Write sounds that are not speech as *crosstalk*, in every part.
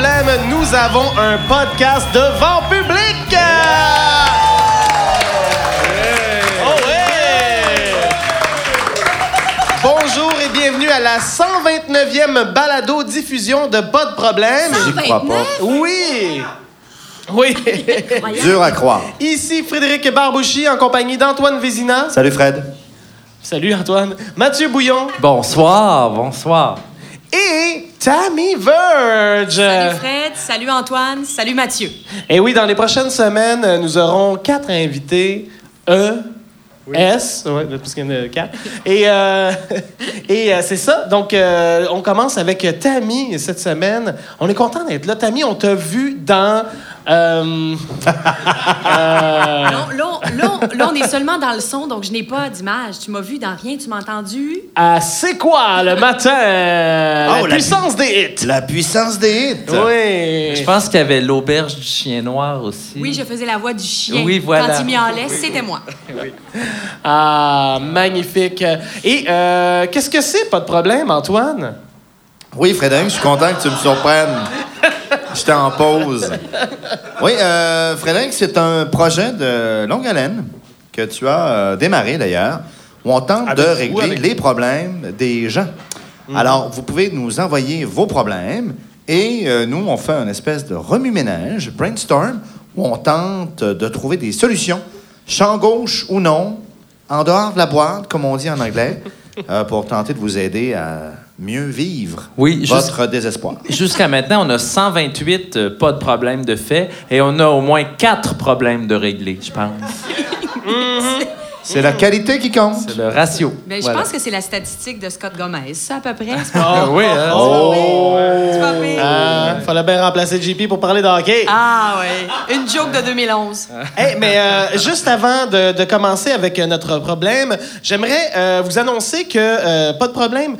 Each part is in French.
problème, nous avons un podcast devant public. Oh ouais! Bonjour et bienvenue à la 129e balado-diffusion de Pas de problème. J'y crois pas. Oui! Oui! Dur à croire. Ici Frédéric Barbouchi en compagnie d'Antoine Vézina. Salut Fred. Salut Antoine. Mathieu Bouillon. Bonsoir, bonsoir. Et Tammy Verge. Salut Fred, salut Antoine, salut Mathieu. Et oui, dans les prochaines semaines, euh, nous aurons quatre invités. E, S, ouais, parce qu'il y en a quatre. Et, euh, *laughs* et euh, c'est ça. Donc, euh, on commence avec Tammy cette semaine. On est content d'être là. Tammy, on t'a vu dans. Euh, euh, Là, là, là, là, on est seulement dans le son, donc je n'ai pas d'image. Tu m'as vu dans rien, tu m'as entendu? à C'est quoi le matin? Oh, la la puissance des hits. La puissance des hits. Oui. Je pense qu'il y avait l'auberge du chien noir aussi. Oui, je faisais la voix du chien. Oui, voilà. Quand il miaulait, c'était moi. Ah, magnifique. Et euh, qu'est-ce que c'est? Pas de problème, Antoine? Oui, Frédéric, je suis content que tu me surprennes. J'étais en pause. Oui, euh, Frédéric, c'est un projet de longue haleine que tu as euh, démarré d'ailleurs, où on tente Avec de régler les problèmes des gens. Alors, vous pouvez nous envoyer vos problèmes et euh, nous, on fait une espèce de remue-ménage, brainstorm, où on tente de trouver des solutions, champ gauche ou non, en dehors de la boîte, comme on dit en anglais, pour tenter de vous aider à mieux vivre Oui, votre désespoir. Jusqu'à maintenant, on a 128 euh, pas de problème de fait et on a au moins 4 problèmes de régler, je pense. C'est la qualité qui compte. C'est le ratio. Mais je Voilà. pense que c'est la statistique de Scott Gomez, ça, à peu près. C'est Ah oui, hein? pas pire. Ah, fallait bien remplacer JP pour parler de hockey. Ah ouais, une joke de 2011. Hey, mais euh, juste avant de, de commencer avec euh, notre problème, j'aimerais euh, vous annoncer que euh, pas de problème.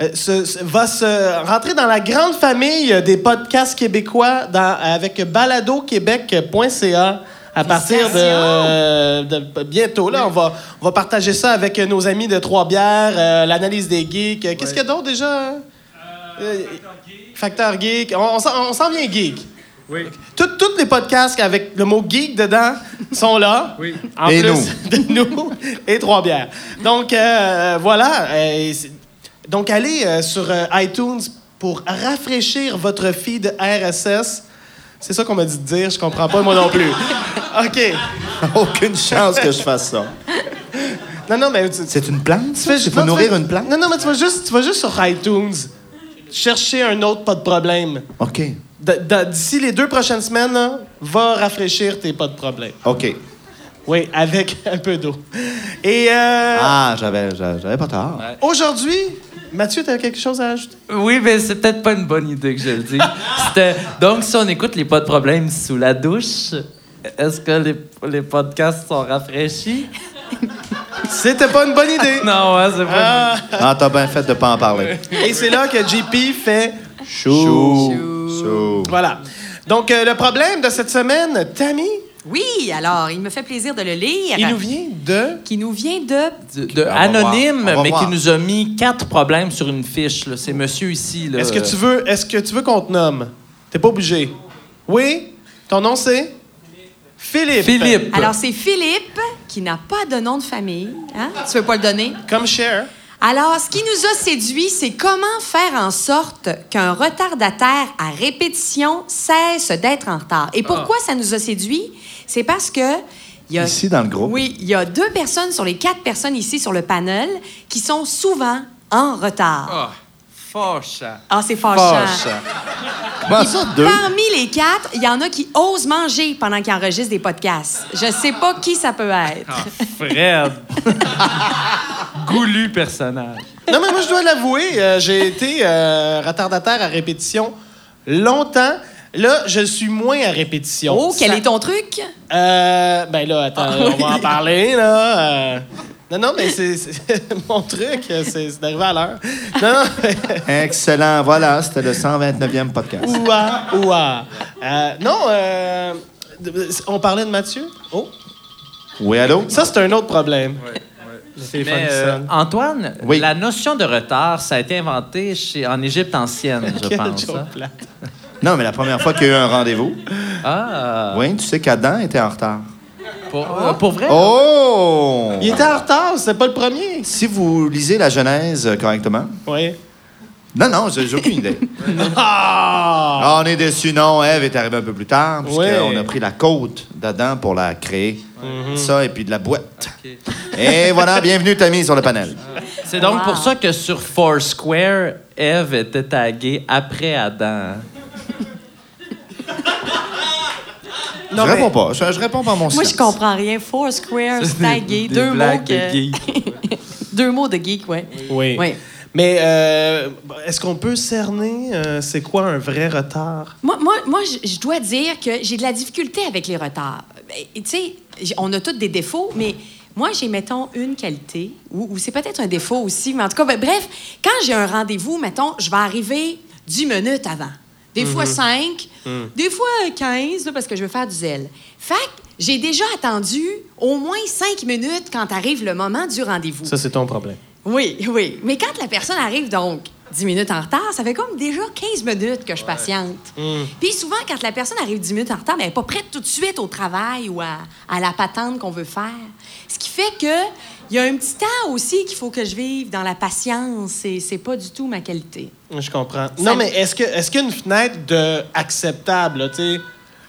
Euh, se- se- va se rentrer dans la grande famille des podcasts québécois dans- avec baladoquebec.ca à partir de, de- bientôt. Là, on va, on va partager ça avec nos amis de Trois-Bières, euh, l'analyse des geeks. Qu'est-ce qu'il y a d'autre déjà? Euh, Facteur geek. On, on s'en- on s'en vient geek. Tout- Tous les podcasts avec le mot geek dedans sont là. En Et plus nous. *laughs* de nous et trois bières. Donc, euh, voilà. euh, donc, allez euh, sur euh, iTunes pour rafraîchir votre feed RSS. C'est ça qu'on m'a dit de dire. Je comprends pas, moi non plus. *laughs* OK. Aucune chance que je fasse ça. Non, non, mais... tu- C'est une plante? tu fais- Tu non, peux tu nourrir fais- une plante? Non, non, mais tu vas juste, tu vas juste sur iTunes chercher un autre, pas de problème. OK. D- d- D'ici les deux prochaines semaines, là, va rafraîchir tes pas de problème. OK. Oui, avec *laughs* un peu d'eau. Et euh, Ah, j'avais, j'avais pas tort. aujourd'hui, Mathieu, tu as quelque chose à ajouter? Oui, mais c'est peut-être pas une bonne idée que je le dise. C'était- Donc, si on écoute les pas de problème sous la douche, est-ce que les, les podcasts sont rafraîchis? C'était pas une bonne idée. *laughs* Non, ouais, c'est pas. Ah, Ah, t'as bien fait de pas en parler. *laughs* et c'est là que JP fait Chou. Chou. Voilà. Donc, euh, le problème de cette semaine, Tammy, Oui, alors, il me fait plaisir de le lire. il nous vient de? Qui nous vient de... De, anonyme, voir, mais voir. qui nous a mis quatre problèmes sur une fiche. là. C'est monsieur ici. Là. Est-ce que tu veux, est-ce que tu veux qu'on te nomme? T'es pas obligé. Oui? Ton nom, c'est? Philippe. Philippe. Alors, c'est Philippe, qui n'a pas de nom de famille. Hein? Tu veux pas le donner? Comme Cher. Alors, ce qui nous a séduit, c'est comment faire en sorte qu'un retardataire à répétition cesse d'être en retard. Et pourquoi ça nous a séduit? C'est parce que... il y a- Ici, dans le groupe. Oui, il y a deux personnes sur les quatre personnes ici sur le panel qui sont souvent en retard. Ah, fâchant. Ah, c'est fâchant. Fâchant. Comment ça, deux? Parmi les quatre, il y en a qui osent manger pendant qu'ils enregistrent des podcasts. Je sais pas qui ça peut être. Ah, Fred. *laughs* Goulu personnage. Non, mais moi, je dois l'avouer, euh, j'ai été euh, retardataire à répétition longtemps. Là, je suis moins à répétition. Oh, quel Ça- est ton truc? Euh, ben là, attends, Ah, on va en parler, là. Non, non, mais c'est *laughs* mon truc, c'est d'arriver à l'heure. Non, non, mais- *laughs* Excellent. Voilà, c'était le 129e podcast. ouah, ouah. Euh, non, euh, on parlait de Mathieu? Oh, Oui, allô? ça, c'est un autre problème. Téléphone Mais, euh. Antoine, Oui. la notion de retard, ça a été inventé chez, en Égypte ancienne, je *laughs* pense. hein. Non, mais la première fois qu'il y a eu un rendez-vous, Ah! oui, tu sais qu'Adam était en retard. Pour, euh, pour vrai? Oh! Il était en retard, c'était pas le premier. Si vous lisez la Genèse euh, correctement. Oui. Non, non, j'ai j'ai aucune idée. *laughs* Ah! Ah, on est déçus, non. Ève est arrivée un peu plus tard, Oui. puisqu'on a pris la côte d'Adam pour la créer. Mhm. Ça, et puis de la boîte. Et voilà, bienvenue, Tammy, sur le panel. C'est donc Wow. pour ça que sur Foursquare, Eve était taguée après Adam. *laughs* Non, je mais- réponds pas. Je, je réponds par mon Moi, je silence. comprends rien. Four square, *laughs* tagué, Des deux mots que... geek. *laughs* deux mots de geek, ouais. Oui. Oui. Mais euh, est-ce qu'on peut cerner euh, c'est quoi un vrai retard? Moi, moi, moi je, je dois dire que j'ai de la difficulté avec les retards. Ben, Tu sais, on a tous des défauts, mais moi, j'ai, mettons, une qualité, ou, ou c'est peut-être un défaut aussi, mais en tout cas, ben, bref, quand j'ai un rendez-vous, mettons, je vais arriver 10 minutes avant. Des fois 5, des fois 15, là, parce que je veux faire du zèle. Fait que j'ai déjà attendu au moins 5 minutes quand arrive le moment du rendez-vous. Ça, c'est ton problème. Oui, oui. Mais quand la personne arrive donc 10 minutes en retard, ça fait comme déjà 15 minutes que je patiente. Puis souvent, quand la personne arrive 10 minutes en retard, ben, elle n'est pas prête tout de suite au travail ou à, à la patente qu'on veut faire. Ce qui fait que il y a un petit temps aussi qu'il faut que je vive dans la patience et c'est pas du tout ma qualité. Je comprends. Non, mais est-ce que est-ce qu'il y a une fenêtre de acceptable, là, tu sais?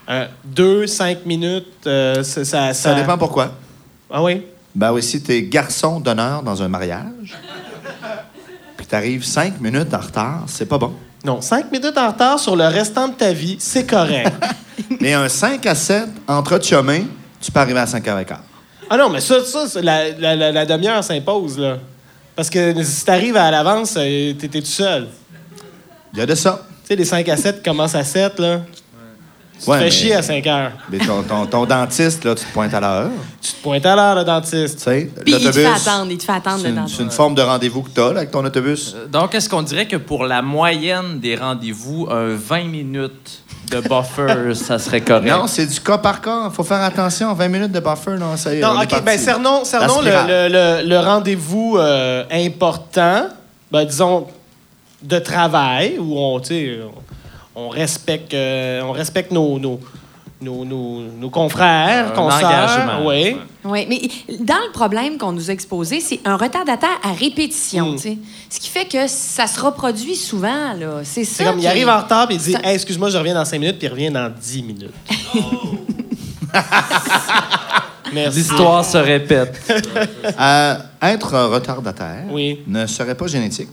euh, deux, cinq minutes, euh, ça, ça, Ça dépend pourquoi. Ah oui? Ben oui, si t'es garçon d'honneur dans un mariage, puis t'arrives cinq minutes en retard, c'est pas bon. Non, cinq minutes en retard sur le restant de ta vie, c'est correct. *laughs* Mais un 5 à 7 entre chemin, tu peux arriver à 5 h 15 ah non, mais ça, ça la, la, la, la demi-heure s'impose, là. Parce que si t'arrives à l'avance, euh, t'es t'es tout seul. Il y a de ça. Tu sais, les 5 à 7 commencent à 7, là. Tu Ouais, te fais mais- chier à 5 heures. *laughs* Mais ton, ton- ton dentiste, là, tu te pointes à l'heure. Tu te pointes à l'heure, le Tu dentiste. sais, Puis il te l'autobus, fait attendre, il te fait attendre c'est le une, dentiste. c'est une forme de rendez-vous que t'as là, avec ton autobus. Euh, Donc, est-ce qu'on dirait que pour la moyenne des rendez-vous, un 20 minutes de buffer, *laughs* ça serait correct? Non, c'est du cas par cas. faut faire attention. 20 minutes de buffer, non, ça y est, Non, on est OK, parti. ben cernons, cernons le, spirale. le- le- le rendez-vous euh, important, ben, disons, de travail, où on, tu sais, on, respecte, euh, on respecte nos, nos, nos, nos- nos confrères, consoeurs. Oui. Oui, mais dans le problème qu'on nous a exposé, c'est un retardataire à répétition, Mm. tu sais. Ce qui fait que ça se reproduit souvent, là. C'est ça. Comme, il arrive en retard, puis il dit Hey, excuse-moi, je reviens dans 5 minutes, puis il revient dans 10 minutes. *laughs* Merci. L'histoire se répète. Euh, être retardataire Oui. ne serait pas génétique,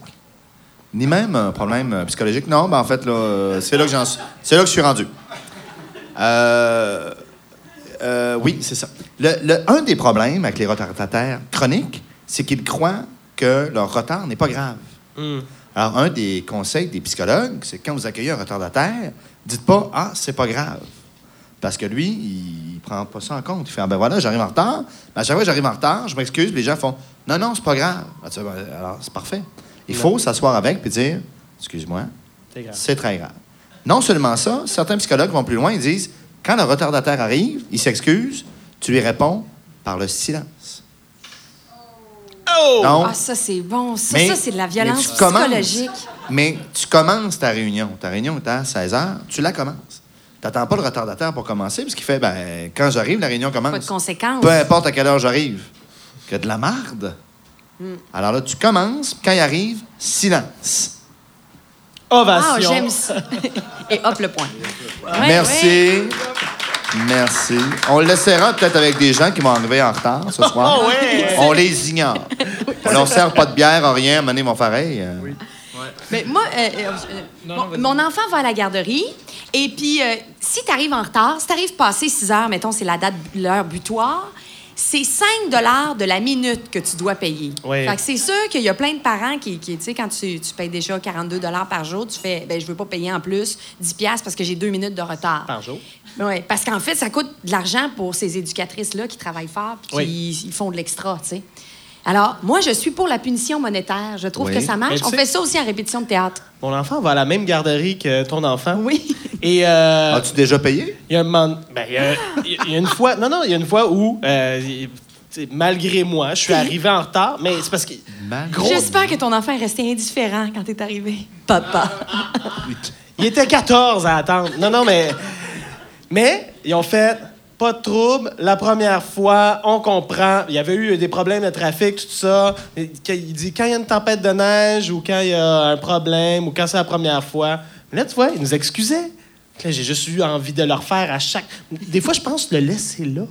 ni même un problème euh, psychologique. Non, ben en fait, là, euh, c'est là que j'en suis- c'est là que je suis rendu. Euh, euh, oui, c'est ça. Le, le- un des problèmes avec les retardataires chroniques, c'est qu'ils croient que leur retard n'est pas grave. Hmm. Alors, un des conseils des psychologues, c'est quand vous accueillez un retardataire, dites pas Ah, c'est pas grave. Parce que lui, il prend pas ça en compte. Il fait Ah, ben voilà, j'arrive en retard. Mais à chaque fois que j'arrive en retard, je m'excuse, les gens font Non, non, c'est pas grave. Ah, ben, alors, c'est parfait. Il faut s'asseoir avec puis dire Excuse-moi, C'est très grave. Non seulement ça, certains psychologues vont plus loin, ils disent Quand le retardataire arrive, il s'excuse, tu lui réponds par le silence. Oh! Donc, Ah, ça, c'est bon. Ça, Mais- ça c'est de la mais violence commences. psychologique. Mais tu commences ta réunion. Ta réunion est à 16 h, tu la commences. Tu n'attends pas le retardataire pour commencer, parce qu'il fait, ben, quand j'arrive, la réunion commence. Pas de conséquences. Peu importe à quelle heure j'arrive. Que de la marde. Hmm. Alors là, tu commences, quand il arrive, silence. Ovation. Ah, j'aime ça. *laughs* Et hop, le point. Ouais, Merci. ouais. Merci. On l'essaiera peut-être avec des gens qui vont arriver en retard ce *laughs* soir. Oh, ouais. On les ignore. On leur sert pas de bière, rien, mener mon pareil. euh. Mais moi, euh, euh, mon, mon enfant va à la garderie. Et puis, euh, si tu arrives en retard, si tu arrives passé 6 heures, mettons, c'est la date, l'heure butoir, c'est 5 de la minute que tu dois payer. Oui. Fait que c'est sûr qu'il y a plein de parents qui, qui, tu sais, quand tu, tu payes déjà 42 par jour, tu fais, ben je veux pas payer en plus 10 piastres parce que j'ai deux minutes de retard. Par jour? Oui, parce qu'en fait, ça coûte de l'argent pour ces éducatrices-là qui travaillent fort puis qui Oui. ils font de l'extra, tu sais. Alors, moi, je suis pour la punition monétaire. Je trouve Oui. que ça marche. On fait ça aussi en répétition de théâtre. Mon enfant va à la même garderie que ton enfant. Oui. Et euh, As-tu déjà payé? il y a un moment- ben, il y a- il y a une fois, non, non, il y a une fois où, euh, il- malgré moi, je suis arrivé en retard, mais c'est parce que. Gros- J'espère que ton enfant est resté indifférent quand t'es arrivé. Papa. Il était 14 à attendre. Non, non, mais. Mais, ils ont fait. Pas de trouble. La première fois, on comprend. Il y avait eu des problèmes de trafic, tout ça. Il dit quand il y a une tempête de neige ou quand il y a un problème ou quand c'est la première fois. Mais là, tu vois, ils nous excusaient. Là, j'ai juste eu envie de leur faire à chaque. Des fois, je pense le laisser là.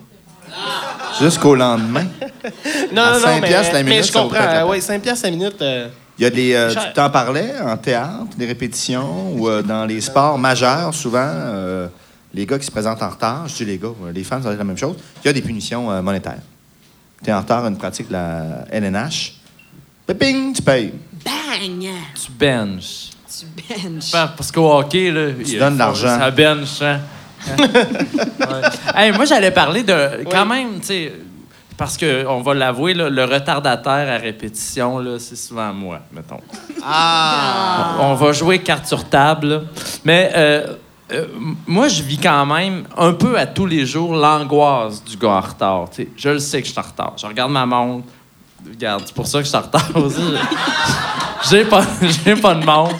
Jusqu'au lendemain. *laughs* Non, À non, non, cinq mais, piastres la mais minute, je comprends. Euh, oui, 5 piastres la minute. euh, Il y a des. euh, tu t'en parlais en théâtre, des répétitions ou euh, dans les sports majeurs, souvent, euh, les gars qui se présentent en retard, je dis les gars, les femmes, ça va être la même chose, il y a des punitions euh, monétaires. Tu es en retard à une pratique de la LNH, ping, tu payes. Bang! Tu benches. Tu benches? Parce qu'au hockey, là, il donnes faut- l'argent. Ça bench, hein? *laughs* Ouais. Hey, moi, j'allais parler de. Quand même, tu sais. Parce qu'on va l'avouer, là, le retardataire à répétition, là, c'est souvent moi, mettons. Ah! On va jouer carte sur table. là. Mais euh, euh, moi, je vis quand même un peu à tous les jours l'angoisse du gars en retard. tu sais. Je le sais que je suis en retard. Je regarde ma montre. Regarde, c'est pour ça que je suis en retard aussi. J'ai pas, j'ai pas de montre.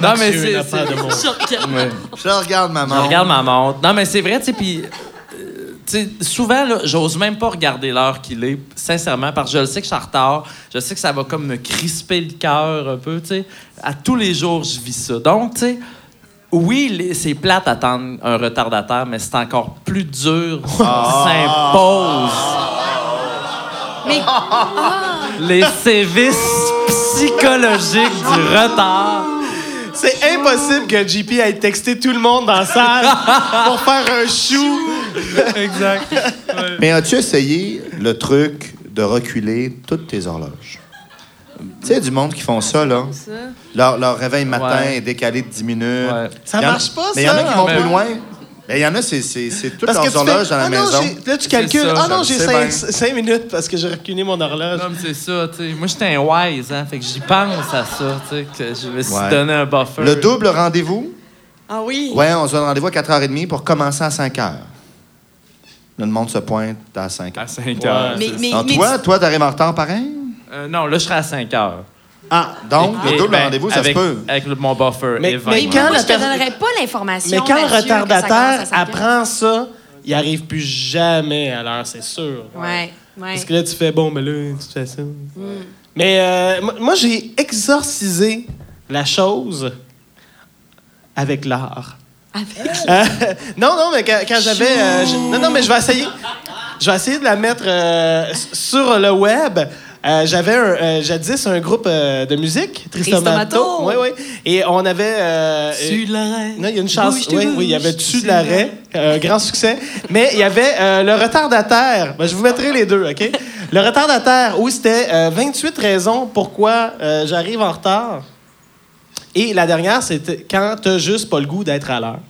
Non, mais c'est. une affaire c'est- de monde. Ouais. Je regarde Je regarde ma montre. Non, mais c'est vrai, tu sais, puis... euh, tu sais, souvent, là, j'ose même pas regarder l'heure qu'il est, sincèrement, parce que je le sais que je suis en retard. Je sais que ça va comme me crisper le cœur un peu, tu sais. À tous les jours, je vis ça. Donc, tu sais, oui, les- c'est plate d'attendre un retardataire, mais c'est encore plus dur s'il s'impose Mais *laughs* les sévices psychologiques du retard. C'est impossible que JP ait texté tout le monde dans la salle pour faire un chou. Exact. Mais as-tu essayé le truc de reculer toutes tes horloges? Tu sais, il y a du monde qui font ça, là. Leur, leur réveil matin Ouais. est décalé de 10 minutes. Ouais. Ça marche pas, Mais il y en a ça. qui vont Mais- plus loin. Mais il y en a, c'est, toutes Parce leurs tu horloges fais, dans la ah maison. là, tu calcules. ça, Ah non, j'ai le sais 5, bien. minutes parce que j'ai reculé mon horloge. Non, mais c'est ça, tu sais. Moi, j'étais un wise, hein. Fait que j'y pense à ça, tu sais, que je me suis Ouais. donné un buffer. Le double rendez-vous, Ah oui? ouais, on se donne rendez-vous à 4h30 pour commencer à 5h. Le monde se pointe à 5h. À 5 heures. Ouais. Mais, mais, Donc, mais toi, toi, t'arrives en retard pareil? Euh, non, là, je serai à 5 heures. Ah, donc, le double ben, rendez-vous, ça avec, se peut. Avec le- mon buffer. Mais- mais minutes. quand moi, je te donnerais pas l'information. Mais quand le Mathieu, que ça commence à retardataire cinq heures. apprend ça, il arrive plus jamais à l'heure, c'est sûr. Ouais, ouais. Parce que là, tu fais, bon, mais là, tu fais ça. Mais euh, moi- moi, j'ai exorcisé la chose avec l'art. Avec- *laughs* Euh, non, non, mais quand, quand j'avais. euh, je- non, non, mais je vais essayer. Je vais essayer de la mettre euh, s- sur le web. Euh, j'avais euh, jadis un groupe euh, de musique, Tristomato. Tristomato. Oui, oui. Et on avait. euh, Sur l'arrêt. non, il y a une chanson. Bouge, tu Oui, oui, il y avait Dessus de tu l'arrêt, un grand succès. Mais il y avait euh, Le retardataire. Ben, je vous mettrai les deux, OK? Le retardataire, où c'était euh, 28 raisons pourquoi euh, j'arrive en retard. Et la dernière, c'était quand t'as juste pas le goût d'être à l'heure.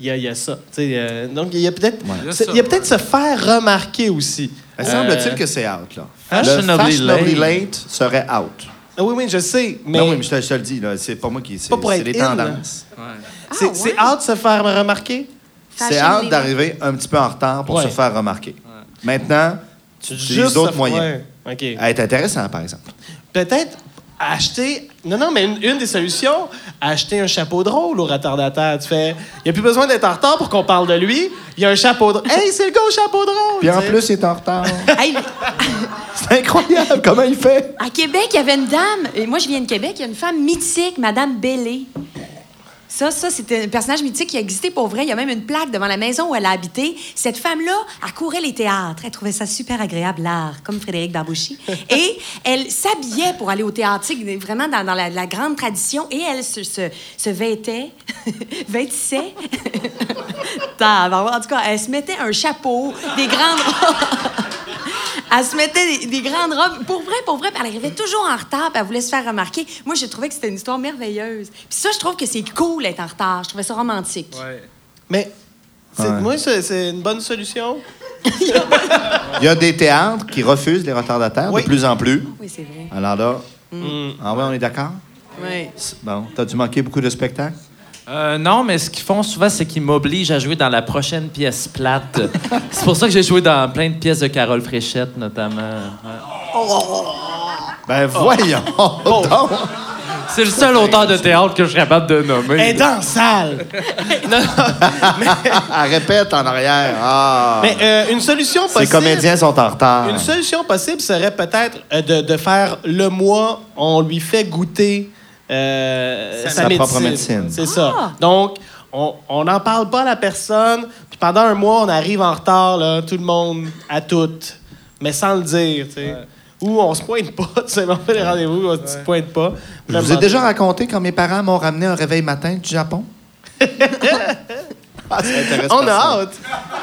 Il y a, il y a ça. Tu sais, euh, donc, il y a peut-être a peut-être ouais. se faire remarquer aussi. Mais semble-t-il Euh, que c'est out, là. Fashionably le fashionably late. late serait out. ah oui, oui, je sais. Mais Non, oui, mais je te, je te le dis, là, c'est pas moi qui... C'est, Pas pour c'est être les in, là. tendances. Ouais. c'est Ah, c'est ouais. hâte de se faire remarquer? C'est Fashion hâte d'arriver un petit peu en retard pour Ouais. se faire remarquer. Maintenant, tu utilises Juste d'autres moyens. ouais, OK. Être intéressant, par exemple. peut-être acheter. Non, non, mais une, une des solutions, acheter un chapeau de rôle au retardataire. Tu fais. Il n'y a plus besoin d'être en retard pour qu'on parle de lui. Il y a un chapeau de Hey, c'est le gars au chapeau de rôle! Puis en plus, il est en retard. *laughs* Hey, *laughs* c'est incroyable comment il fait? à Québec, il y avait une dame. et moi, je viens de Québec. Il y a une femme mythique, Madame Bellé. Ça, ça, c'était un personnage mythique qui a existé pour vrai. Il y a même une plaque devant la maison où elle a habité. Cette femme-là, elle courait les théâtres. Elle trouvait ça super agréable, l'art, comme Frédéric Barbouchi. *laughs* Et elle s'habillait pour aller au théâtre, vraiment dans, dans la, la grande tradition. Et elle se, se, se vêtait, *laughs* vêtissait. *laughs* En tout cas, elle se mettait un chapeau, des grandes Elle se mettait des, des grandes robes. Pour vrai, pour vrai, puis elle arrivait toujours en retard, puis elle voulait se faire remarquer. Moi, j'ai trouvé que c'était une histoire merveilleuse. Puis ça, je trouve que c'est cool d'être en retard. Je trouvais ça romantique. Mais c'est- Ouais. moi, c'est c'est une bonne solution. Il y a des théâtres qui refusent les retardataires Oui. de plus en plus. Oui, c'est vrai. Alors là, Mm. ah ouais, on est d'accord? Oui. Bon, t'as dû manquer beaucoup de spectacles? Euh, non, mais ce qu'ils font souvent, c'est qu'ils m'obligent à jouer dans la prochaine pièce plate. *laughs* c'est pour ça que j'ai joué dans plein de pièces de Carole Fréchette, notamment. Ouais. Ben voyons Oh. donc! C'est le seul auteur de théâtre que je suis capable de nommer. Elle est dans la salle. *laughs* non, *laughs* répète en arrière. Ah. mais euh, une solution Ces possible. comédiens sont en retard. Une solution possible serait peut-être euh, de, de faire le mois, on lui fait goûter euh, Sa- sa, médecine. propre médecine. C'est ça. Ah! Donc, on n'en parle pas à la personne, puis pendant un mois, on arrive en retard, là, tout le monde, à toutes, mais sans le dire, tu sais. Ou on se pointe pas, tu sais, on fait les rendez-vous, on se pointe pas. Je vous ai déjà raconté quand mes parents m'ont ramené un réveil matin du Japon? *laughs* Ah, ça On a hâte.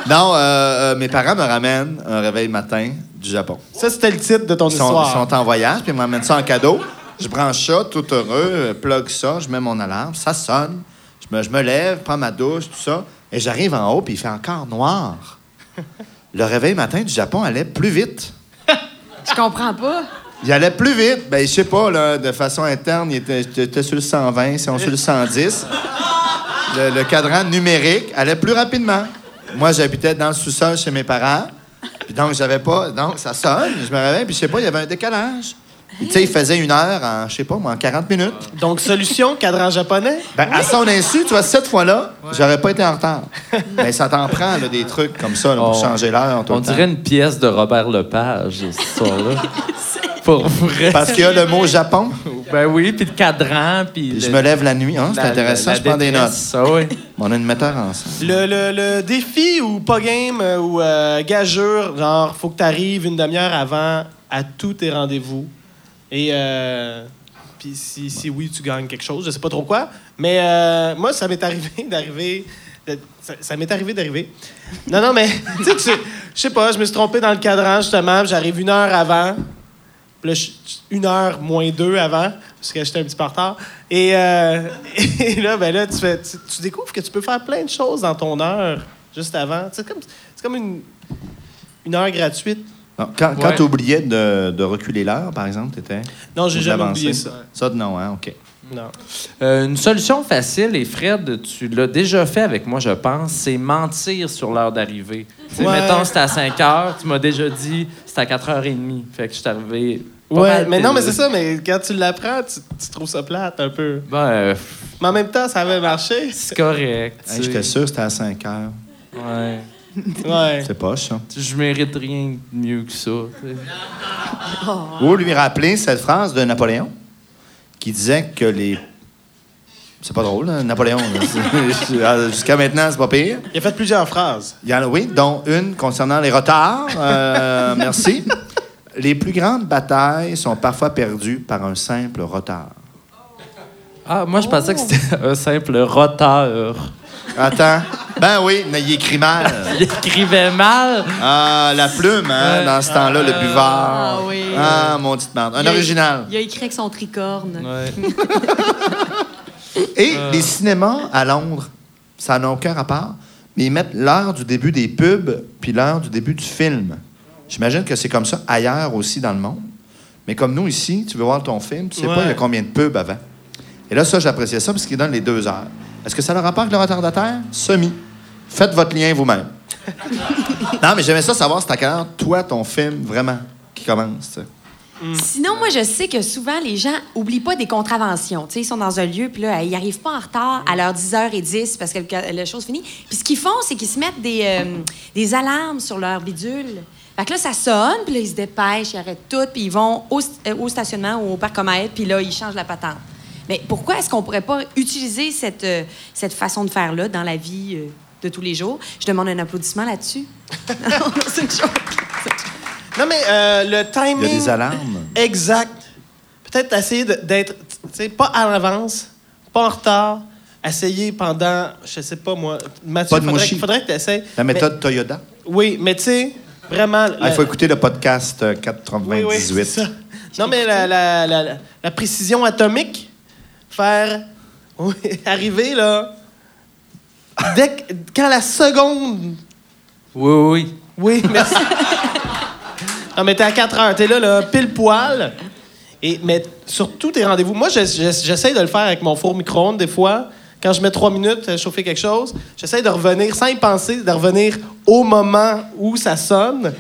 Non, euh, euh, mes parents me ramènent un réveil matin du Japon. Ça, c'était le titre de ton Ils sont, histoire. ils sont en voyage, puis ils me ramènent ça en cadeau. Je branche ça, tout heureux, euh, plug ça, je mets mon alarme, ça sonne. Je me, je me lève, prends ma douche, tout ça. Et j'arrive en haut, puis il fait encore noir. Le réveil matin du Japon allait plus vite. Je comprends pas? Il allait plus vite. Ben, je sais pas, là, de façon interne, il était, sur le 120, si on sur le 110. Le, le cadran numérique allait plus rapidement. Moi, j'habitais dans le sous-sol chez mes parents. Puis donc, j'avais pas. Donc, ça sonne. Je me réveille, puis je sais pas, il y avait un décalage. Tu sais, il faisait une heure en, je sais pas, moi, en 40 minutes. Donc, solution, cadran japonais? Ben, à son insu, tu vois, cette fois-là, j'aurais pas été en retard. Mais ça t'en prend, là, des trucs comme ça, là, pour On- changer l'heure. tout On le temps. dirait une pièce de Robert Lepage, cette histoire-là. *laughs* Pour vrai. Parce qu'il y a le mot Japon. Ben oui, puis le cadran, puis... Je me lève la nuit. Hein, c'est la- intéressant, la je prends des notes. Ça, oui. *laughs* On a une metteur ensemble. Le, le- le défi ou pas game euh, ou euh, gageure, genre, faut que tu arrives une demi-heure avant à tous tes rendez-vous. Et euh, puis si, si oui, tu gagnes quelque chose, je sais pas trop quoi. Mais euh, moi, ça m'est arrivé *laughs* d'arriver. Ça, m'est arrivé d'arriver. Non, non, mais *laughs* tu sais, je sais pas, je me suis trompé dans le cadran, justement. J'arrive une heure avant. Là, une heure moins deux avant, parce que j'étais un petit peu en euh, *laughs* et là, ben là, tu, fais, tu, tu découvres que tu peux faire plein de choses dans ton heure juste avant. C'est comme, comme une, une heure gratuite. Non, quand quand Ouais. tu oubliais de, de reculer l'heure, par exemple, t'étais. Non, j'ai jamais oublié ça. Ça, non, hein, OK. Non. Euh, une solution facile, et Fred, tu l'as déjà fait avec moi, je pense, c'est mentir sur l'heure d'arrivée. Ouais. Mettons, c'était à 5 heures, tu m'as déjà dit c'était à 4h30. Fait que je suis arrivé. Ouais, mal mais non, mais c'est ça, mais quand tu l'apprends, tu, tu trouves ça plate un peu. Ben, euh, Mais en même temps, ça avait marché. c'est correct. Hey. J'étais sûr que c'était à 5 heures. Ouais. Ouais. C'est poche, ça. Je mérite rien de mieux que ça. sais. Ou lui rappeler cette phrase de Napoléon qui disait que les. C'est pas drôle, hein, Napoléon. là. *laughs* Jusqu'à maintenant, c'est pas pire. Il a fait plusieurs phrases. Il y en a, oui, dont une concernant les retards. Euh, *laughs* merci. Les plus grandes batailles sont parfois perdues par un simple retard. Ah, moi, je pensais que c'était un simple roteur. Attends. Ben oui, mais il écrit mal. *laughs* Il écrivait mal. Ah, la plume, hein, dans ce temps-là, le buvard. Ah oui. Ah, mon dit merde. Un Il a- original. Il a écrit avec son tricorne. Ouais. *laughs* Et les cinémas à Londres, ça n'a aucun rapport, mais ils mettent l'heure du début des pubs puis l'heure du début du film. J'imagine que c'est comme ça ailleurs aussi dans le monde. Mais comme nous ici, tu veux voir ton film, tu sais pas il y a combien de pubs avant. Et là, ça, j'appréciais ça parce qu'ils donnent les deux heures. Est-ce que ça a le rapport avec le retardataire? Semi. Faites votre lien vous-même. *laughs* non, mais j'aimais ça savoir c'est à quelle heure, toi, ton film, vraiment, qui commence. sais. Sinon, moi, je sais que souvent, les gens oublient pas des contraventions. Tu sais, ils sont dans un lieu, puis là, ils n'arrivent pas en retard à l'heure 10h10 parce que la chose finit. Puis ce qu'ils font, c'est qu'ils se mettent des, euh, des alarmes sur leur bidule. Fait que là, ça sonne, puis là, ils se dépêchent, ils arrêtent tout, puis ils vont au, st- euh, au stationnement ou au parcomètre, puis là, ils changent la patente. Mais pourquoi est-ce qu'on pourrait pas utiliser cette, euh, cette façon de faire-là dans la vie euh, de tous les jours? Je demande un applaudissement là-dessus. *laughs* Non, c'est une joke. Non, mais euh, le Il y a timing. des alarmes. Exact. Peut-être essayer de- d'être, tu sais, pas à l'avance, pas en retard. Essayer pendant, je sais pas moi, Mathieu, Pas de faudrait, mouchi. faudrait que tu essaies. La méthode Toyota. oui, mais tu sais, vraiment. Ah, il faut écouter le podcast euh, oui, 98. oui, c'est ça. Non, mais la, la- la- la- la précision atomique, faire. Oui, *laughs* arriver là. Dès que- quand la seconde. Oui, oui. Oui, merci. non, mais t'es à 4 heures, t'es là, là, pile poil. Et, mais sur tous tes rendez-vous, moi, je- je- j'essaie de le faire avec mon four micro-ondes des fois. Quand je mets trois minutes à chauffer quelque chose, j'essaie de revenir, sans y penser, de revenir au moment où ça sonne.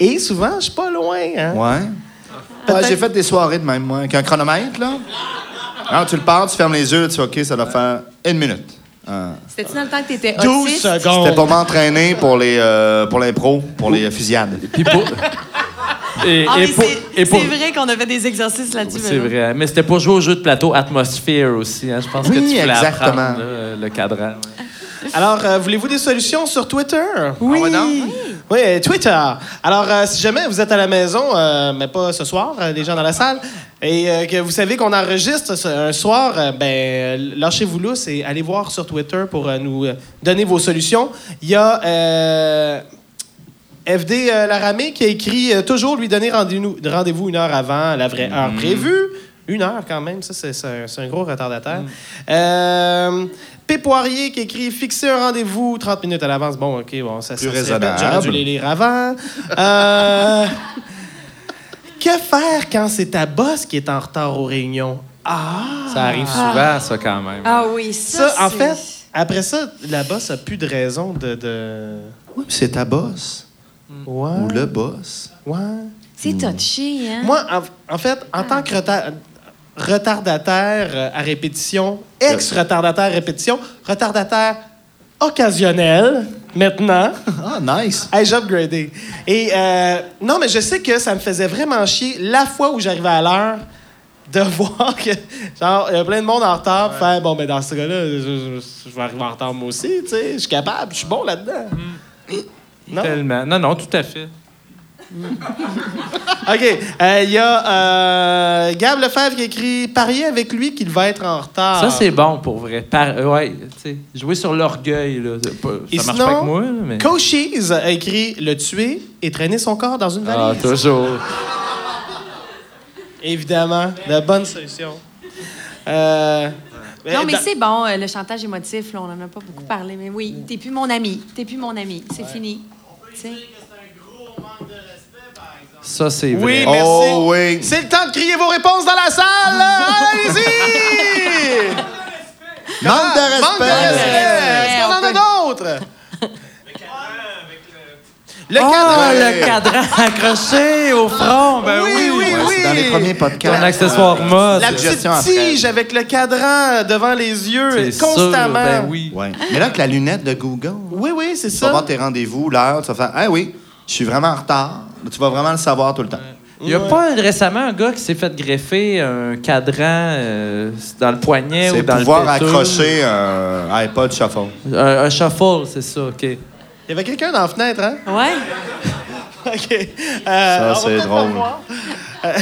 Et souvent, je suis pas loin. Hein? Ouais. J'ai fait des soirées de même, moi, avec un chronomètre, là. Non, tu le pars, tu fermes les yeux, tu fais OK, ça doit faire une minute. Ah. C'était-tu dans le temps que t'étais 12 autiste? secondes. C'était pour m'entraîner pour les euh, pour l'impro, pour les fusillades. Puis pour... Et, Ah, et mais pour- c'est et pour- c'est vrai qu'on a fait des exercices là-dessus. C'est vrai. Mais c'était pour jouer au jeu de plateau Atmosphere aussi. hein. Je pense que Oui, tu voulais exactement. apprendre là, le cadran. ouais. Alors, euh, voulez-vous des solutions sur Twitter? Oui. Oui, Twitter. Alors, euh, si jamais vous êtes à la maison, euh, mais pas ce soir, euh, les gens dans la salle, et que vous savez qu'on enregistre un soir, ben, lâchez-vous lousse et allez voir sur Twitter pour nous donner vos solutions. Il y a FD Laramé qui a écrit toujours lui donner rendez-vous rendez-vous une heure avant la vraie heure prévue. Une heure quand même, ça c'est c'est un, c'est un gros retardataire. Euh, P. Poirier qui écrit fixer un rendez-vous 30 minutes à l'avance. Bon, ok, bon, ça, Plus. J'aurais dû les lire avant. Euh, *laughs* que faire quand c'est ta boss qui est en retard aux réunions? Ah! Ça arrive souvent, ça, quand même. Ah oui, ça, Ça, en fait, après ça, la boss a plus de raison de. de... Oui, puis c'est ta boss Ouais. ou le boss. Ouais. C'est touché, hein? Moi, en, en fait, en tant que reta- retardataire euh, à répétition, ex-retardataire à répétition, retardataire occasionnel, maintenant, *laughs* Ah, nice. hey, j'ai upgradé. Et euh, non, mais je sais que ça me faisait vraiment chier la fois où j'arrivais à l'heure de *laughs* voir que, genre, il y a plein de monde en retard, faire, bon, ben dans ce cas-là, je, je- je vais arriver en retard moi aussi, tu sais, je suis capable, je suis bon là-dedans. Non? Tellement. Non, non, tout à fait. *laughs* OK. Euh, Il y a euh, Gab Lefebvre qui écrit Parier avec lui qu'il va être en retard. Ça, c'est bon, pour vrai. Par- euh, ouais, tu sais, jouer sur l'orgueil, là. pas- Ça marche sinon, pas avec moi, mais... Cochise a écrit Le tuer et traîner son corps dans une Ah, valise. toujours. *laughs* Évidemment, la bonne solution. Euh, Non, mais dans- c'est bon, euh, le chantage émotif, là, on n'en a pas beaucoup parlé. Mais oui, t'es plus mon ami. T'es plus mon ami. C'est fini. Ça, c'est vrai. Oui, merci. Oh oui. C'est le temps de crier vos réponses dans la salle. Allez-y! Manque de Manque de respect. respect. Est-ce qu'on en a d'autres? Le Oh, cadran. le *laughs* cadran accroché au front! Ben oui, Oui, oui, Ouais, oui. c'est dans les premiers podcasts. Un accessoire mode. La petite tige avec le cadran devant les yeux C'est sûr, constamment. Ben oui. Ouais. Mais là, avec la lunette de Google, Oui, oui, c'est tu vas voir ça. tes rendez-vous, l'heure, tu vas faire Ah oui, je suis vraiment en retard. Tu vas vraiment le savoir tout le temps. Il y a pas récemment un gars qui s'est fait greffer un cadran euh, dans le poignet ou dans pouvoir le pétule. accrocher un iPod shuffle. Un, un shuffle, c'est ça, OK. Il y avait quelqu'un dans la fenêtre, hein? Ouais. *laughs* OK. Euh, va c'est drôle. *laughs*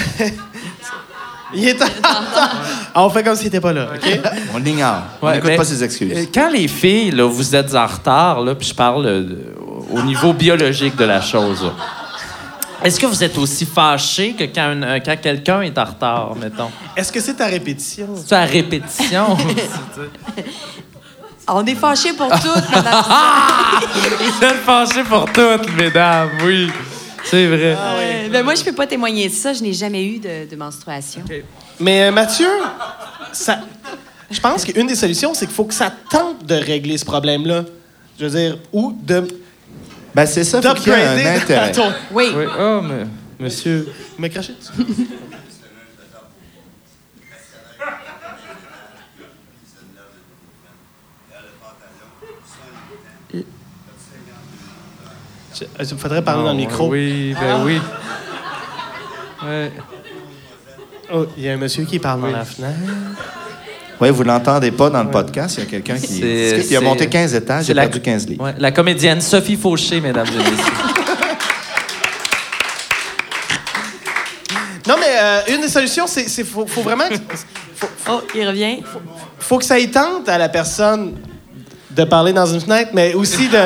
Il est en retard. On fait comme s'il n'était pas là, OK? *laughs* On l'ignore. On n'écoute pas ses excuses. euh, Quand les filles, là, vous êtes en retard, là, puis je parle euh, au niveau biologique de la chose, là, est-ce que vous êtes aussi fâché que quand, un- euh, quand quelqu'un est en retard, mettons? Est-ce que c'est ta répétition? C'est à répétition? *laughs* On est fâchés pour toutes, madame. *laughs* vous êtes fâchés pour toutes, mesdames, oui. C'est vrai. Euh, ben moi, je peux pas témoigner de ça. Je n'ai jamais eu de, de menstruation. Mais euh, Mathieu, ça, je pense qu'une des solutions, c'est qu'il faut que ça tente de régler ce problème-là. Je veux dire, ou de Ben, c'est ça, faut qu'il y ait d'upgrader un intérêt. *laughs* ton... Oui. Oui. Oh, mais, monsieur. Dessus. Je- Il me faudrait parler dans le micro. Oui, ben oui. Ouais. Oh, il y a un monsieur qui parle dans la fenêtre. Oui, vous l'entendez pas dans le podcast. Il y a quelqu'un qui, a monté 15 étages, il la- perdu 15 livres. Ouais, la comédienne Sophie Fauché, mesdames et messieurs. Non, mais euh, une des solutions, c'est c'est- faut, faut vraiment faut, Oh, il revient. faut que ça y tente à la personne de parler dans une fenêtre, mais aussi de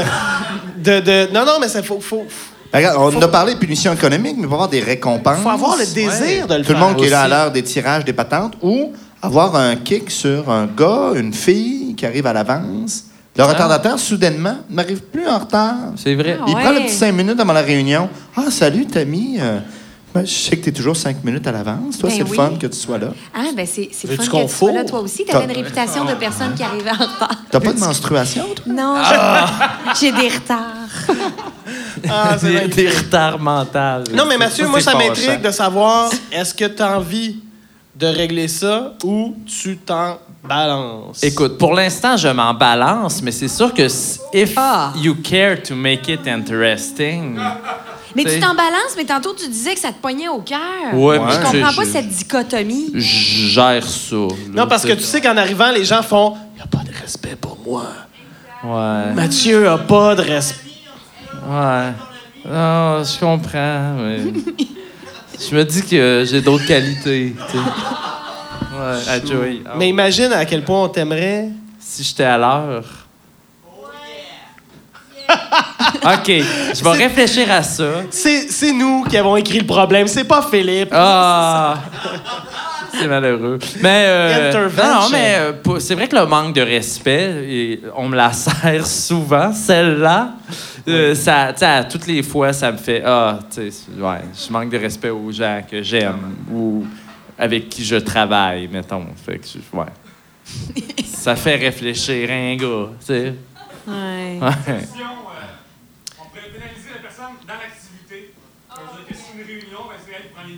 de, de- non non, mais ça faut faut, Ben, Regarde, on Faut- a parlé de punition économique, mais il faut avoir des récompenses. faut avoir le désir de le Tout le faire. monde qui est là à l'heure des tirages, des patentes, ou avoir un kick sur un gars, une fille qui arrive à l'avance. Le retardataire, soudainement, n'arrive plus en retard. C'est vrai. Ah Il ouais. prend le petit cinq minutes avant la réunion. Ah, salut, Tammy. Euh, ben, je sais que tu es toujours cinq minutes à l'avance. Toi, Ben c'est le fun que tu sois là. Ah, ben c'est le fun qu'on que tu sois là, toi aussi. Tu avais une réputation de personne qui arrivait en retard. T'as pas de menstruation, toi? Non, j'ai- *laughs* j'ai des retards. Ah, *laughs* c'est Des, des retards mentaux. Non, mais Mathieu, moi, ça m'intrigue de savoir est-ce que tu as envie de régler ça ou tu t'en balances? Écoute, pour l'instant, je m'en balance, mais c'est sûr que s- if Ah. you care to make it interesting. Mais tu t'en balances, mais tantôt tu disais que ça te pognait au cœur. Ouais, mais Je tu comprends pas cette dichotomie. Je gère ça. là, Non, parce que tu sais qu'en arrivant, les gens font « Il a pas de respect pour moi. Ouais. Mathieu a pas de respect. Ouais. Non, je comprends, mais. *laughs* je me dis que j'ai d'autres qualités, tu sais. Ouais, à Joey. Ah. Mais imagine à quel point on t'aimerait. Si j'étais à l'heure. OK, je vais réfléchir à ça. C'est c'est nous qui avons écrit le problème, c'est pas Philippe. Ah! *laughs* *laughs* C'est malheureux. Mais, euh, non, non, mais euh, c'est vrai que le manque de respect, et on me la *laughs* sert souvent, celle-là. Euh, ça, à toutes les fois, ça me fait Ah, tu sais, ouais, je manque de respect aux gens que j'aime ou avec qui je travaille, mettons. Fait que, je- ouais. *laughs* ça fait réfléchir un gars, tu sais. Ouais. Ouais. Question, euh, on pourrait pénaliser la personne dans l'activité. Ça veut dire que si une réunion, ben, c'est elle qui prend les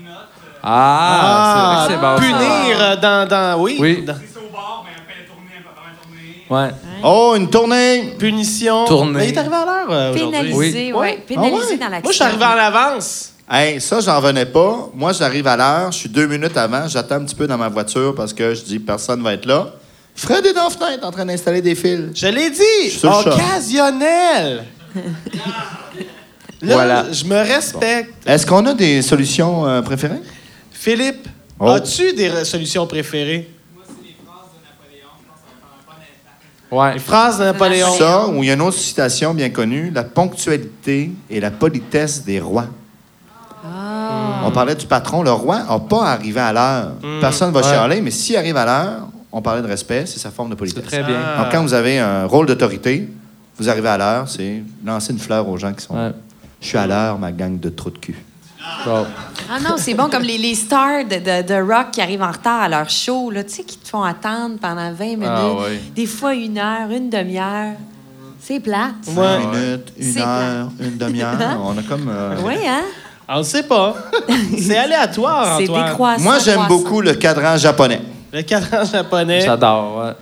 Ah, c'est vrai que c'est bon. punir dans, dans. Oui. Oui. dans-. Ouais. Oh, une tournée! Punition. Tournée. Mais il est arrivé à l'heure euh, aujourd'hui. Pénalisé, Oui. ouais. Pénalisé Ah ouais? dans l'action. Moi, je suis arrivé en avance. Hey, ça, j'en revenais pas. Moi, j'arrive à l'heure, je suis deux minutes avant, j'attends un petit peu dans ma voiture parce que je dis personne va être là. Fred est dans la fenêtre en train d'installer des fils. Je l'ai Je dit. chat. Occasionnel. *laughs* Là, Voilà. je me respecte. Est-ce qu'on a des solutions euh, préférées? Philippe, Oh. as-tu des solutions préférées? Ouais. Les phrases de Napoléon. Ça, ou il y a une autre citation bien connue, la ponctualité et la politesse des rois. On parlait du patron. Le roi n'a pas arrivé à l'heure. Personne ne va Ouais. chialer, mais s'il arrive à l'heure, on parlait de respect, c'est sa forme de C'est politesse. très bien. Ah. Donc, quand vous avez un rôle d'autorité, vous arrivez à l'heure, c'est lancer une fleur aux gens qui sont. Ouais. Je suis à l'heure, ma gang de trous de cul. Ah non, c'est bon comme les, les stars de, de- de rock qui arrivent en retard à leur show, là, tu sais, qui te font attendre pendant 20 minutes, Ah ouais. des fois une heure, une demi-heure. C'est plate. Ouais. Une minute, une heure, une demi-heure. Hein? On a comme. euh, Oui, hein? On ne sait pas. *laughs* C'est aléatoire, C'est Antoine. décroissant. Moi, j'aime beaucoup le cadran japonais. Le cadran japonais. J'adore, ouais.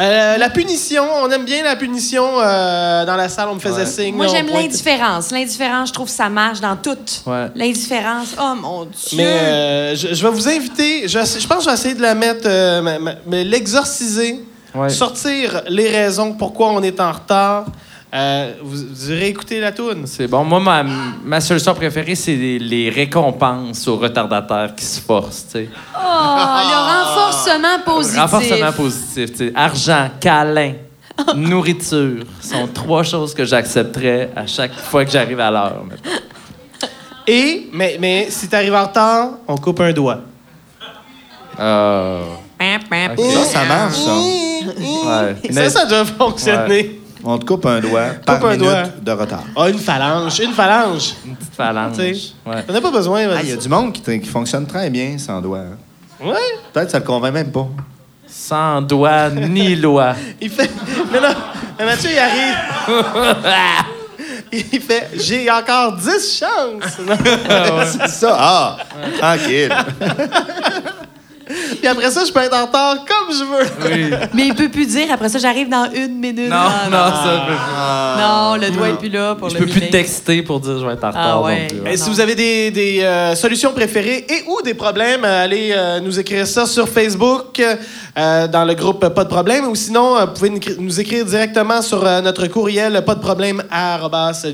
Euh, la punition, on aime bien la punition euh, dans la salle, on me faisait Ouais. signe. Moi, j'aime l'indifférence. L'indifférence, je trouve que ça marche dans tout. Ouais. L'indifférence, oh mon Dieu! Mais euh, je, je vais vous inviter, je, je pense que je vais essayer de la mettre, euh, ma- ma- mais l'exorciser, Ouais. sortir les raisons pourquoi on est en retard. Euh, vous, vous irez écouter la toune. C'est bon. Moi, ma, ma solution préférée, c'est les, les récompenses aux retardataires qui se forcent, tu sais. Oh, le renforcement positif. Renforcement positif, tu sais. Argent, câlin, *laughs* nourriture sont trois choses que j'accepterais à chaque fois que j'arrive à l'heure. Et, mais, mais si t'arrives en retard, on coupe un doigt. Euh, Pam, pam, Ok. pam. Ça, ça marche, ça. ouais. Ça, ça doit fonctionner. On te coupe un doigt par un minute doigt. de retard. Ah, une phalange, une phalange. Une petite phalange. Ouais. On n'a pas besoin. Ah, il y a du monde qui, qui fonctionne très bien sans doigt. hein. Ouais. Peut-être que ça le convainc même pas. Sans doigt ni loi. *laughs* Il fait. Mais non, mais Mathieu, il arrive. *laughs* Il fait J'ai encore 10 chances. *laughs* C'est ça. Ah, tranquille. Puis après ça, je peux être en retard comme je veux. Oui. Mais il peut plus dire, après ça, j'arrive dans une minute. Non, Ah, non, ça peut Non, le doigt est plus là pour Je le peux plus texter pour dire je vais être en retard. Ah ouais. non plus, ouais. Et si vous avez des, des, euh, solutions préférées et ou des problèmes, euh, allez euh, nous écrire ça sur Facebook euh, dans le groupe Pas de problème ou sinon, euh, vous pouvez nous écri- nous écrire directement sur euh, notre courriel pas de problème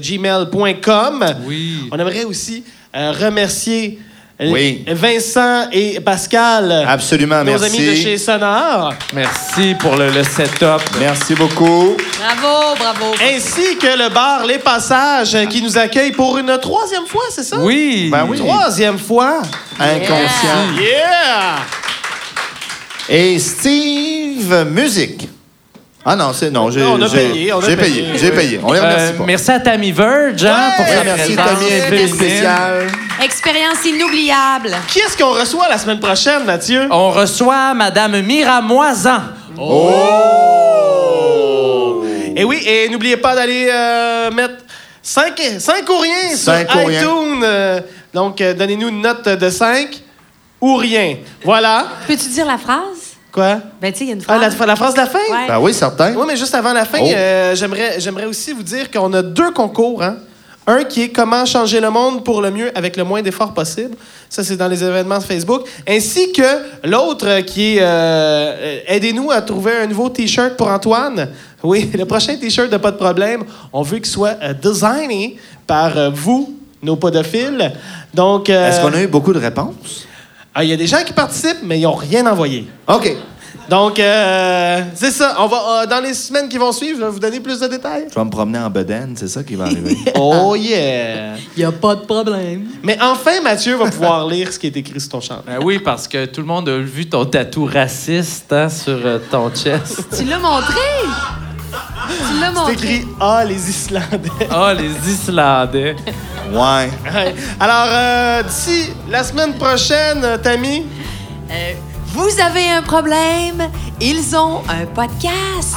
gmail.com. Oui. On aimerait aussi euh, remercier euh, Oui. Vincent et Pascal, Absolument, nos merci. amis de chez Sonore, Merci pour le, le setup. Merci beaucoup. Bravo, bravo. ainsi que le bar Les Passages euh, qui nous accueille pour une troisième fois, c'est ça? Oui. Ben oui. Troisième fois. Inconscient. Yeah! Et Steve Music. Ah non, c'est non, j'ai payé, j'ai payé, payé, j'ai payé. On les Euh, remercie pas. merci à Tammy Verge hein, pour sa merci présence Tommy, invité féminine. spécial. Expérience inoubliable. Qui est-ce qu'on reçoit la semaine prochaine, Mathieu? On reçoit Madame Mira Moisan. Et oui, et n'oubliez pas d'aller euh, mettre 5, ou rien sur ou iTunes. Euh, donc, euh, donnez-nous une note de 5. ou rien. Voilà. Peux-tu dire la phrase? Quoi? Ben, tu sais, il y a une Ah, phrase. la, la phrase de la fin? Ouais. Ben oui, certain. Oui, mais juste avant la fin, Oh. euh, j'aimerais, j'aimerais aussi vous dire qu'on a deux concours. Hein? Un qui est comment changer le monde pour le mieux avec le moins d'efforts possible. Ça, c'est dans les événements Facebook. Ainsi que l'autre qui est euh, aidez-nous à trouver un nouveau T-shirt pour Antoine. Oui, *laughs* le prochain T-shirt de Pas de problème, on veut qu'il soit euh, designé par euh, vous, nos podophiles. Donc, Est-ce qu'on a eu beaucoup de réponses? ah, il y a des gens qui participent, mais ils n'ont rien envoyé. OK. Donc, euh, c'est ça. On va, euh, dans les semaines qui vont suivre, je vais vous donner plus de détails. Je vais me promener en bedaine, c'est ça qui va arriver. *laughs* Oh yeah! Il n'y a pas de problème. Mais enfin, Mathieu va pouvoir lire ce qui est écrit sur ton chandail. Ben oui, parce que tout le monde a vu ton tatou raciste hein, sur euh, ton chest. Tu l'as montré? tu l'as C'est montré? écrit Ah, les Islandais. Ah, les Islandais. ouais. Ouais. Alors, euh, d'ici la semaine prochaine, euh, Tammy, Euh, vous avez un problème? Ils ont un podcast.